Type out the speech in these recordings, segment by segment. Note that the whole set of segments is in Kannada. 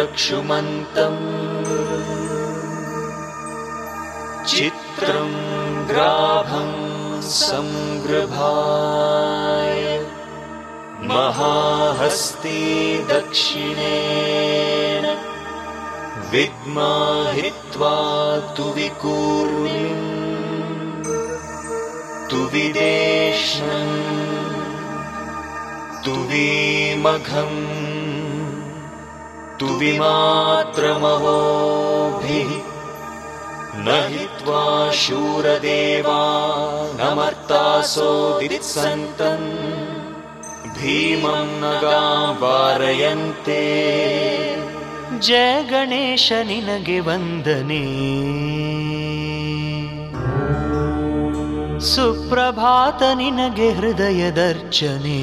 प्रक्षुमन्तम् चित्रं ग्राभं सङ्गृभाय महाहस्ते दक्षिणेन विद्माहित्वा तु विकूर्मिम् तु विदेष्णम् तु विमघम् तु विमात्रमोभिः न हि त्वा शूरदेवा न मर्तासो भीमम् न वारयन्ते जय गणेश निनगे वन्दने। सुप्रभात निनगे हृदयदर्चने।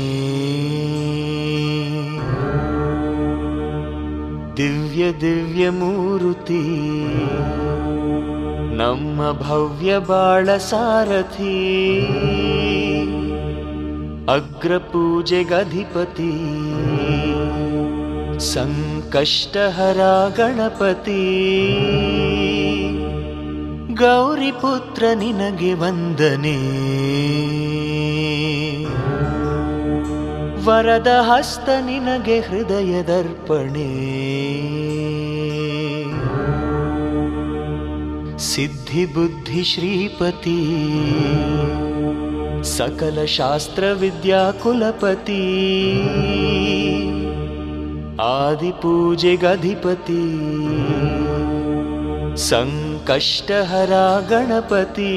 ದಿವ್ಯ ದಿವ್ಯ ಮೂರುತಿ. ನಮ್ಮ ಭವ್ಯ ಬಾಳ ಸಾರಥಿ. ಅಗ್ರಪೂಜೆಗಧಿಪತಿ ಸಂಕಷ್ಟಹರ ಗಣಪತಿ. ಗೌರಿಪುತ್ರ ನಿನಗೆ ವಂದನೆ. ವರದ ಹಸ್ತ ನಿನಗೆ ಹೃದಯದರ್ಪಣೆ ಸಿದ್ಧಿ ಬುದ್ಧಿ ಶ್ರೀಪತಿ ಸಕಲ ಶಾಸ್ತ್ರ ವಿದ್ಯಾ ಕುಲಪತಿ ಆದಿಪೂಜೆಗಧಿಪತಿ ಸಂಕಷ್ಟಹರ ಗಣಪತಿ.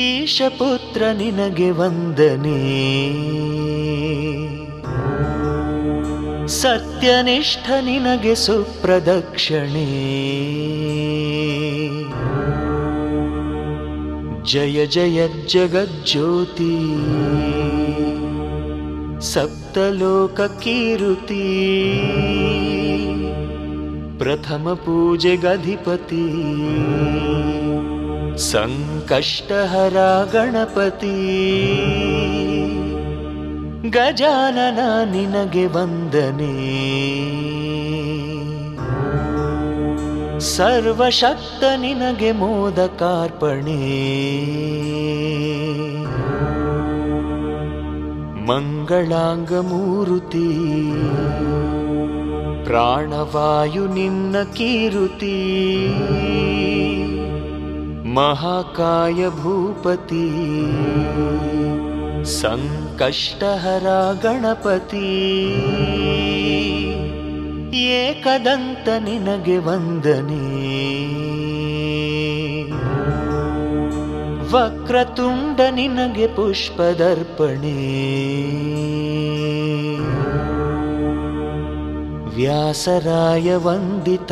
ಈಶಪುತ್ರ ನಿನಗೆ ವಂದನೆ ಸತ್ಯನಿಷ್ಠ ನಿನಗೆ ಸುಪ್ರದಕ್ಷಿಣೆ ಜಯ ಜಯ ಜಗಜ್ಯೋತಿ ಸಪ್ತಲೋಕ ಕೀರುತಿ ಪ್ರಥಮ ಪೂಜೆಗಧಿಪತಿ ಸಂಕಷ್ಟಹರ ಗಣಪತಿ ಗಜಾನನ ನಿನಗೆ ವಂದನೆ. ಸರ್ವಶಕ್ತ ನಿನಗೆ ಮೋದಕಾರ್ಪಣೆ. ಮಂಗಳಾಂಗಮೂರುತಿ ಪ್ರಾಣವಾಯು ಮಹಾಕಾಯ ಭೂಪತಿ ಸಂಕಷ್ಟಹರ ಗಣಪತಿ ಏಕದಂತ ನಿನಗೆ ವಂದನೆ. ವಕ್ರತುಂಡ ನಿನಗೆ ಪುಷ್ಪದರ್ಪಣೆ. ವ್ಯಾಸರಾಯ ವಂದಿತ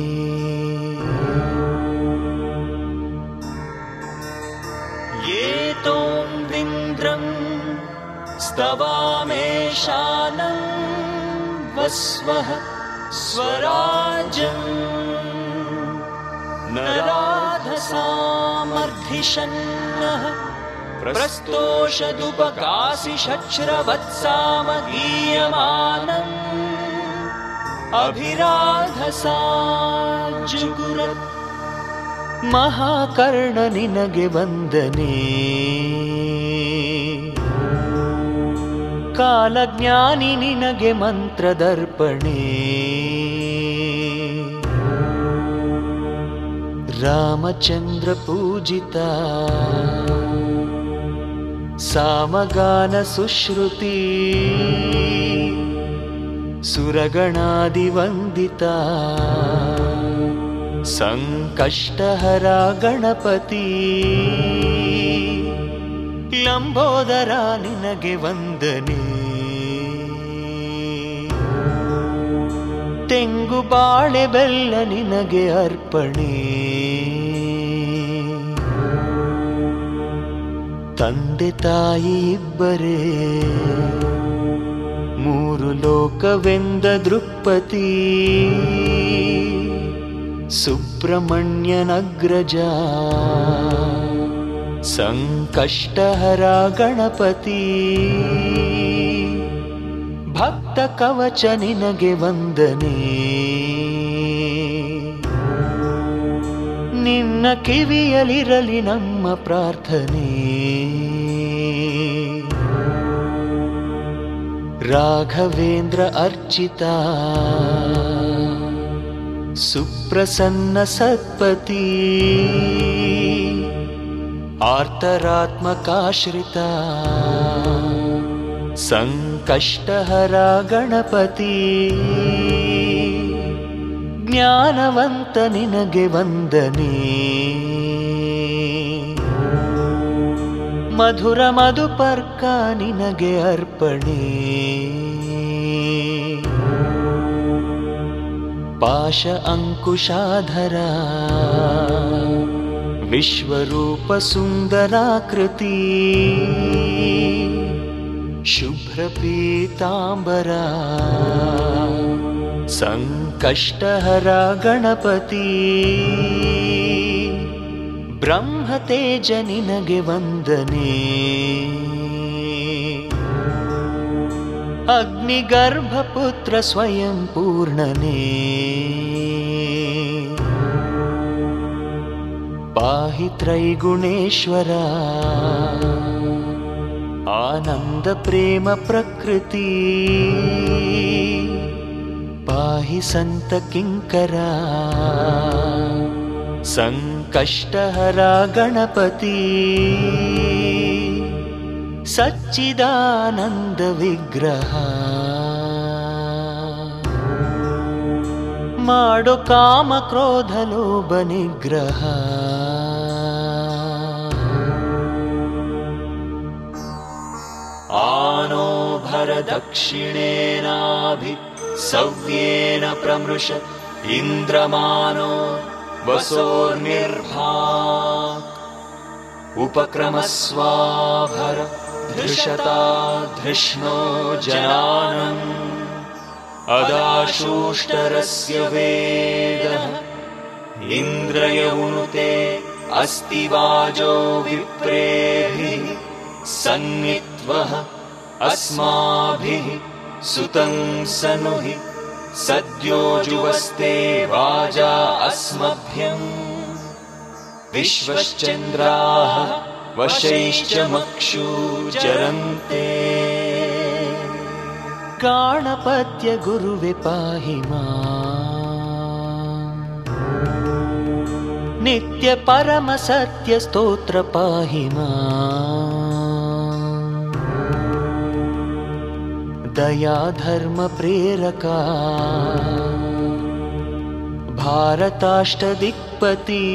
न्द्रम् स्तवामेषानस्वः स्वराजम् न राधसामर्थिषन्नः अभिराधसा जुगुरत् ಮಹಾಕರ್ಣ ನಿನಗೆ ವಂದನೆ. ಕಾಲಜ್ಞಾನಿ ನಿನಗೆ ಮಂತ್ರದರ್ಪಣೆ. ರಾಮಚಂದ್ರ ಪೂಜಿತ. ಸಾಮಗಾನ ಸುಶ್ರುತಿ. ಸುರಗಣಾದಿವಂದಿತ ಸಂಕಷ್ಟಹರ ಗಣಪತಿ ಲಂಬೋದರ ನಿನಗೆ ವಂದನೆ. ತೆಂಗು ಬಾಳೆ ಬೆಲ್ಲ ನಿನಗೆ ಅರ್ಪಣೆ. ತಂದೆ ತಾಯಿ ಇಬ್ಬರೇ, ಮೂರು ಲೋಕವೆಂದ ದೃಕ್ಪತಿ ಸುಬ್ರಹ್ಮಣ್ಯನಗ್ರಜ ಸಂಕಷ್ಟಹರ ಗಣಪತಿ ಭಕ್ತ ಕವಚ ನಿನಗೆ ವಂದನೆ. ನಿನ್ನ ಕಿವಿಯಲಿರಲಿ ನಮ್ಮ ಪ್ರಾರ್ಥನೆ. ರಾಘವೇಂದ್ರ ಅರ್ಚಿತ ಸುಪ್ರಸನ್ನ ಸತ್ಪತಿ. ಆರ್ತರಾತ್ಮಕಾಶ್ರಿತ. ಸಂಕಷ್ಟಹರ ಗಣಪತಿ. ಜ್ಞಾನವಂತ ನಿನಗೆ ವಂದನೆ. ಮಧುರ ಮಧುಪರ್ಕ ನಿನಗೆ ಅರ್ಪಣೆ. पाश अङ्कुशाधरा विश्वरूपसुन्दराकृति शुभ्रपीताम्बरा सङ्कष्टहरा गणपति ब्रह्मतेजनिनगे वन्दने। अग्निगर्भपुत्र स्वयं पूर्णने। पाहि त्रैगुणेश्वरा। आनन्दप्रेमप्रकृति। पाहि सन्तकिङ्करा। सङ्कष्टहरा गणपती। सच्चिदानन्द विग्रह माडु कामक्रोधलोभनिग्रह। आनो भर दक्षिणेनाभि सव्येन प्रमृश इन्द्रमानो वसोर्निर्भा। उपक्रमस्वाभर धृषता धृष्णो जनानम् अदाशूष्टरस्य वेदः। इन्द्रयौनुते अस्ति वाजो विप्रेभिः। सन्नित्वः अस्माभिः सुतं सनुहि। सद्यो जुवस्ते वाजा अस्मभ्यम्। विश्वश्चन्द्राः गाणपत्य गुरुवे पाहि मा नित्य परम सत्य स्तोत्र पाहि मा दया धर्म प्रेरका भारताष्टदिक्पति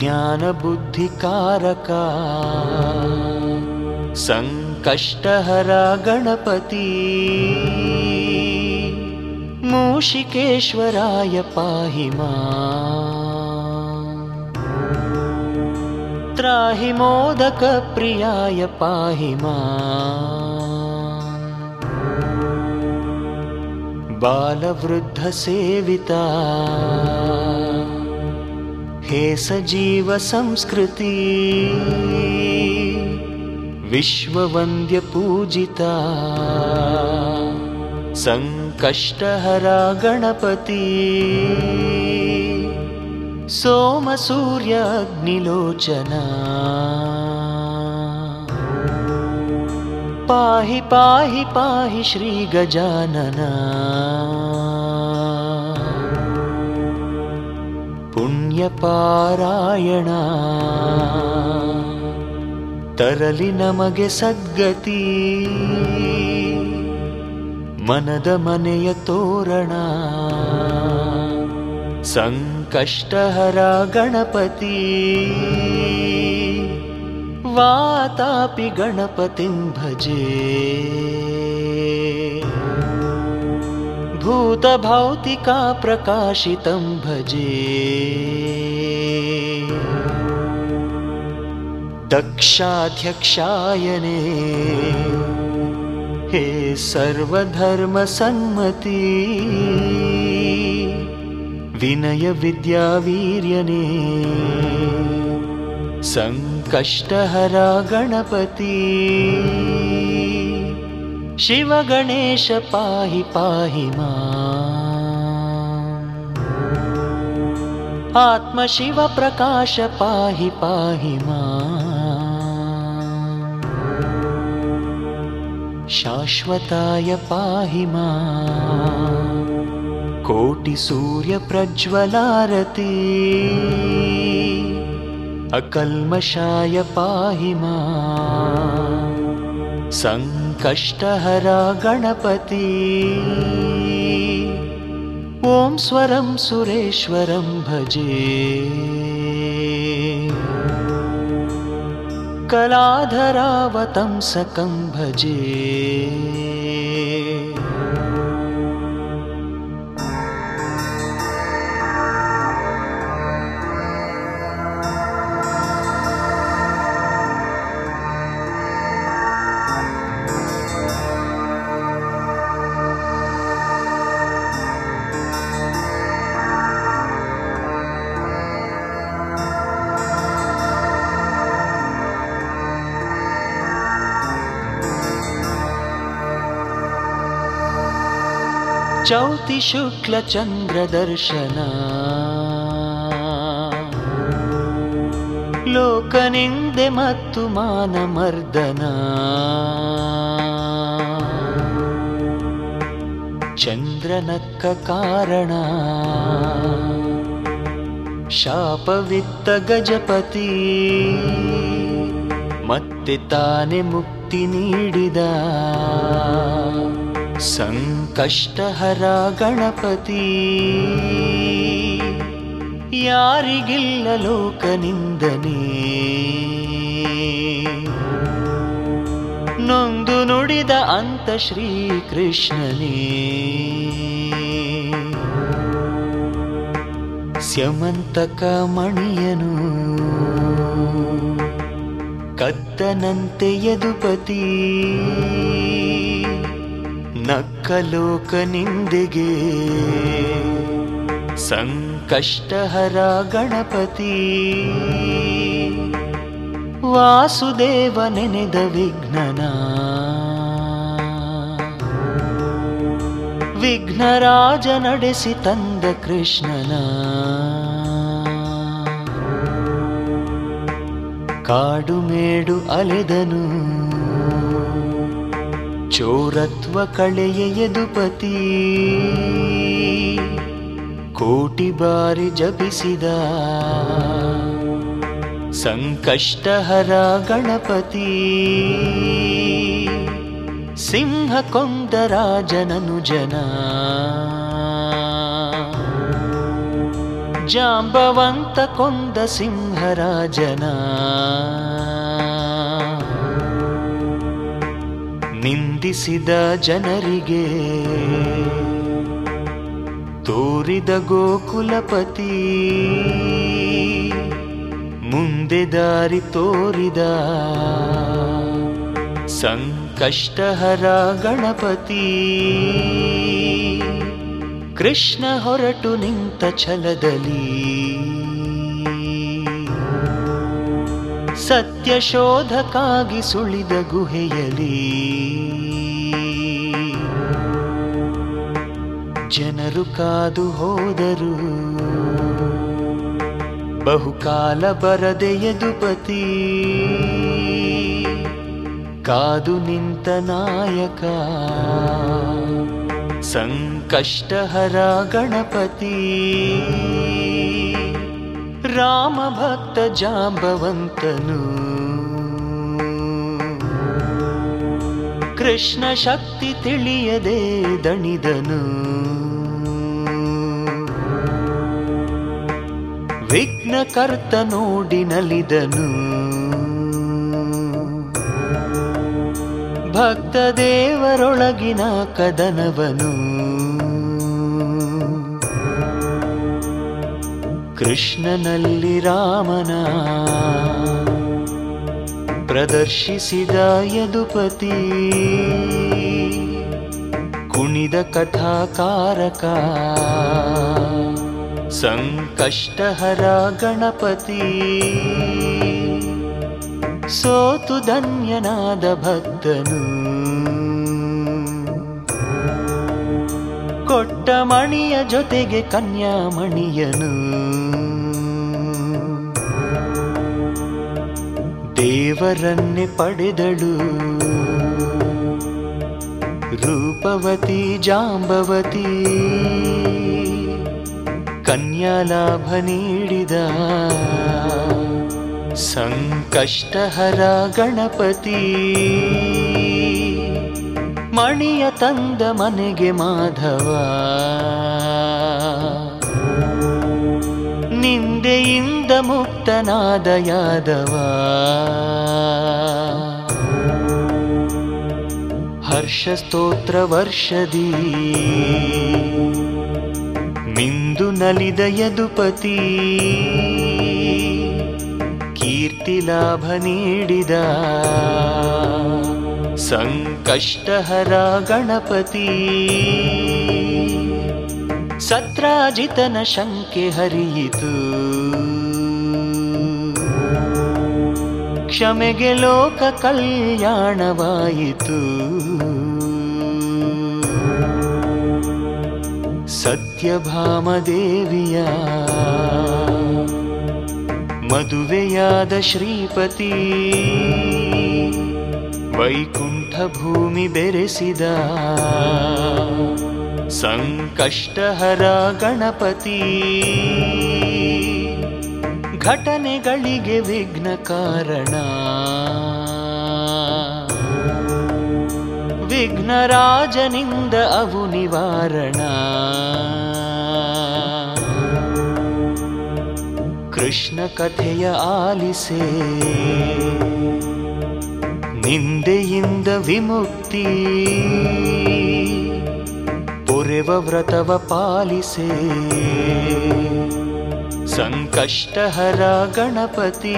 ज्ञानबुद्धिकारका। सङ्कष्टहरा गणपति मूषिकेश्वराय पाहि मा। त्राहि मोदकप्रियाय पाहि मा। बालवृद्धसेविता हे सजीव संस्कृति विश्ववन्द्यपूजिता। सङ्कष्टहरा गणपति सोमसूर्य अग्निलोचना पाहि पाहि पाहि श्रीगजानन ಪುಣ್ಯಪಾರಾಯಣ ತರಲಿ ನಮಗೆ ಸದ್ಗತಿ. ಮನದ ಮನೆಯ ತೋರಣ. ಸಂಕಷ್ಟಹರ ಗಣಪತಿ. ವಾತಾಪಿ ಗಣಪತಿಂ ಭಜೇ. भूतभौतिका प्रकाशितं भजे। दक्षाध्यक्षायने हे सर्वधर्मसन्मति विनयविद्यावीर्यने सङ्कष्टहरा गणपति शिवगणेश पाहि पाहि मा आत्मशिवप्रकाश पाहि पाहि मा शाश्वताय पाहि मा कोटिसूर्यप्रज्वलारती अकल्मषाय पाहि मा सङ्कष्टहरा गणपति। ॐ स्वरं सुरेश्वरं भजे। कलाधरावतं सकं भजे ಚೌತಿ ಶುಕ್ಲ ಚಂದ್ರ ದರ್ಶನ. ಲೋಕನಿಂದೆ ಮತ್ತು ಮಾನಮರ್ದನ. ಚಂದ್ರನಕ್ಕ ಕಾರಣ. ಶಾಪವಿತ್ತ ಗಜಪತಿ. ಮತ್ತೆ ತಾನೆ ಮುಕ್ತಿ ನೀಡಿದ. ಸಂಕಷ್ಟಹರ ಗಣಪತಿ ಯಾರಿಗಿಲ್ಲ ಲೋಕನಿಂದನೇ. ನೊಂದು ನುಡಿದ ಅಂತ ಶ್ರೀಕೃಷ್ಣನೇ. ಸ್ಯಮಂತಕ ಮಣಿಯನು. ಕತ್ತನಂತೆ ಯದುಪತಿ. ನಕ್ಕಲೋಕ ನಿಂದೆಗೆ ಸಂಕಷ್ಟಹರ ಗಣಪತಿ ವಾಸುದೇವ ನೆನೆದ ವಿಘ್ನನ. ವಿಘ್ನರಾಜ ನಡೆಸಿ ತಂದ ಕೃಷ್ಣನ. ಕಾಡು ಮೇಡು ಅಲೆದನು. ಚೋರತ್ವ ಕಳೆಯ ಯದುಪತಿ. ಕೋಟಿ ಬಾರಿ ಜಪಿಸಿದ ಸಂಕಷ್ಟಹರ ಗಣಪತಿ. ಸಿಂಹ ಕೊಂದ ರಾಜನನು ಜನ. ಜಾಂಬವಂತ ಕೊಂದ ಸಿಂಹರಾಜನ ನಿಂದಿಸಿದ ಜನರಿಗೆ ತೋರಿದ ಗೋಕುಲಪತಿ ಮುಂದೆ ದಾರಿ ತೋರಿದ ಸಂಕಷ್ಟಹರ ಗಣಪತಿ. ಕೃಷ್ಣ ಹೊರಟು ನಿಂತ ಛಲದಲ್ಲಿ ಸತ್ಯ ಶೋಧಕ್ಕಾಗಿ ಸುಳಿದ ಗುಹೆಯಲಿ. ಜನರು ಕಾದು ಹೋದರು. ಬಹುಕಾಲ ಬರದೆ ಯದುಪತಿ. ಕಾದು ನಿಂತ ನಾಯಕ. ಸಂಕಷ್ಟಹರ ಗಣಪತಿ. ರಾಮ ಭಕ್ತ ಜಾಂಬವಂತನು. ಕೃಷ್ಣ ಶಕ್ತಿ ತಿಳಿಯದೆ ದಣಿದನು. ವಿಘ್ನಕರ್ತ ನೋಡಿ ನಲಿದನು. ಭಕ್ತ ದೇವರೊಳಗಿನ ಕದನವನು. ಕೃಷ್ಣನಲ್ಲಿ ರಾಮನ ಪ್ರದರ್ಶಿಸಿದ ಯದುಪತಿ. ಕುಣಿದ ಕಥಾಕಾರಕ ಸಂಕಷ್ಟಹರ ಗಣಪತಿ. ಸೋತು ಧನ್ಯನಾದ ಭಕ್ತನು. ಕೊಟ್ಟ ಮಣಿಯ ಜೊತೆಗೆ ಕನ್ಯಾಮಣಿಯನು. ದೇವರನ್ನೇ ಪಡೆದಳು. ರೂಪವತಿ ಜಾಂಬವತಿ. ಕನ್ಯಾಲಾಭ ನೀಡಿದ ಸಂಕಷ್ಟಹರ ಗಣಪತಿ. ಮಣಿಯ ತಂದ ಮನೆಗೆ ಮಾಧವ. ನಿಂದೆಯಿಂದ ಮುಕ್ತನಾದ ಯಾದವ. ಹರ್ಷ ಸ್ತೋತ್ರ ವರ್ಷದಿ. ಮಿಂದು ನಲಿದ ಯದುಪತಿ. ಕೀರ್ತಿ ಲಾಭ ನೀಡಿದ. ಸಂಕಷ್ಟಹರ ಗಣಪತಿ ಸತ್ರಾಜಿತನ ಶಂಕೆ ಹರಿಯಿತು. ಕ್ಷಮೆಗೆ ಲೋಕ ಕಲ್ಯಾಣವಾಯಿತು. ಸತ್ಯಭಾಮದೇವಿಯ ಮದುವೆಯಾದ ಶ್ರೀಪತಿ. ವೈಕುಂಠ ಭೂಮಿ ಬೆರೆಸಿದ ಸಂಕಷ್ಟಹರ ಗಣಪತಿ. ಘಟನೆಗಳಿಗೆ ವಿಘ್ನ ಕಾರಣ. ವಿಘ್ನರಾಜನಿಂದ ಅವು ನಿವಾರಣ. ಕೃಷ್ಣ ಕಥೆಯ ಆಲಿಸೆ. ನಿಂದೆಯಿಂದ ವಿಮುಕ್ತಿ. ಪೊರೆವ ವ್ರತವ ಪಾಲಿಸೆ. ಸಂಕಷ್ಟಹರ ಗಣಪತಿ.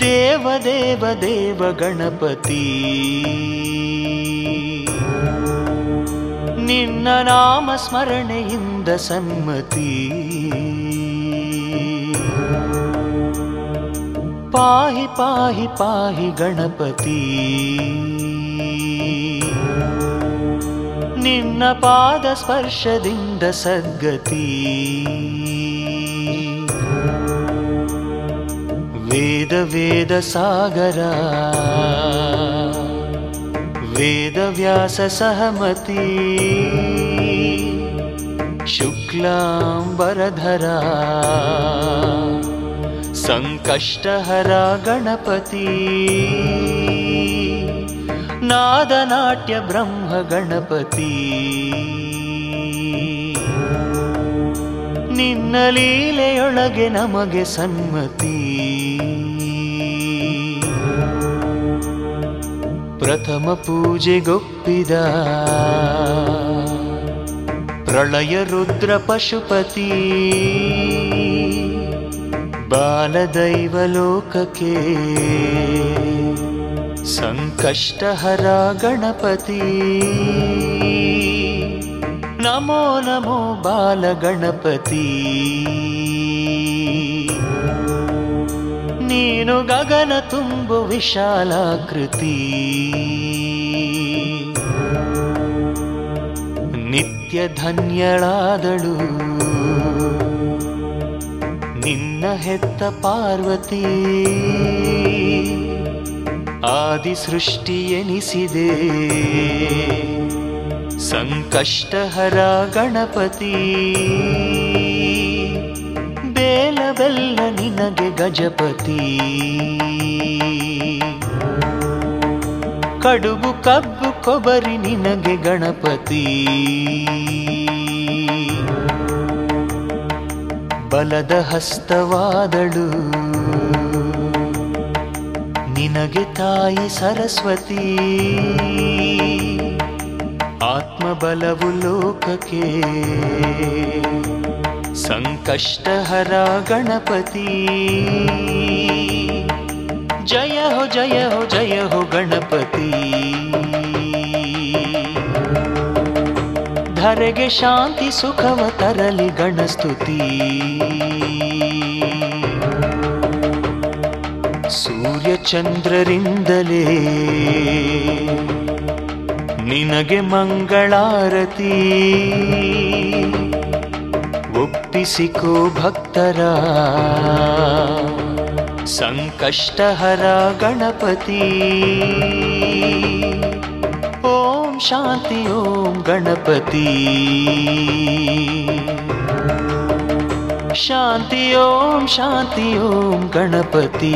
ದೇವ ದೇವ ದೇವ ಗಣಪತಿ. ನಿನ್ನ ನಾಮ ಸ್ಮರಣೆಯಿಂದ ಸನ್ಮತಿ. पाहि पाहि पाहि गणपति। निम्नपादस्पर्शदिन्दसद्गति वेदवेदसागरा वेदव्याससहमती शुक्लाम्बरधरा। ಸಹಮತಿ ಗಣಪತಿ. ನಾದನಾಟ್ಯ ಬ್ರಹ್ಮ ಗಣಪತಿ ನಿನ್ನ ಲೀಲೆಯೊಳಗೆ ನಮಗೆ ಸನ್ಮತಿ. ಪ್ರಥಮ ಪೂಜೆಗೊಪ್ಪಿದ ಪ್ರಳಯ ರುದ್ರ ಪಶುಪತಿ. ಬಾಲದೈವ ಸಂಕಷ್ಟ ಸಂಕಷ್ಟಹರ ಗಣಪತಿ. ನಮೋ ನಮೋ ಬಾಲ ಗಣಪತಿ ನೀನು ಗಗನ ತುಂಬು ವಿಶಾಲಾಕೃತಿ. ನಿತ್ಯ ಧನ್ಯಳಾದಳು ನಿನ್ನ ಹೆತ್ತ ಪಾರ್ವತಿ ಆದಿ ಸೃಷ್ಟಿ ಎನಿಸಿದೆ. ಸಂಕಷ್ಟಹರ ಗಣಪತಿ ಬೇಲ ಬೆಲ್ಲ ನಿನಗೆ ಗಜಪತಿ. ಕಡುಬು ಕಬ್ಬು ಕೊಬರಿ ನಿನಗೆ ಗಣಪತಿ. ಬಲದ ಹಸ್ತವಾದಳು. ನಿನಗೆ ತಾಯಿ ಸರಸ್ವತಿ. ಆತ್ಮಬಲವು ಲೋಕಕ್ಕೆ. ಸಂಕಷ್ಟಹರ ಗಣಪತಿ. ಜಯ ಹೋ ಜಯ ಹೋ ಜಯ ಹೋ ಗಣಪತಿ. ಧರೆಗೆ ಶಾಂತಿ ಸುಖವ ತರಲಿ ಗಣಸ್ತುತಿ. ಸೂರ್ಯಚಂದ್ರರಿಂದಲೇ ನಿನಗೆ ಮಂಗಳಾರತಿ. ಒಪ್ಪಿಸಿಕೋ ಭಕ್ತರ ಸಂಕಷ್ಟಹರ ಗಣಪತಿ. ಓಂ ಶಾಂತಿ ಓಂ ಗಣಪತಿ ಶಾಂತಿ ಓಂ ಶಾಂತಿ ಓಂ ಗಣಪತಿ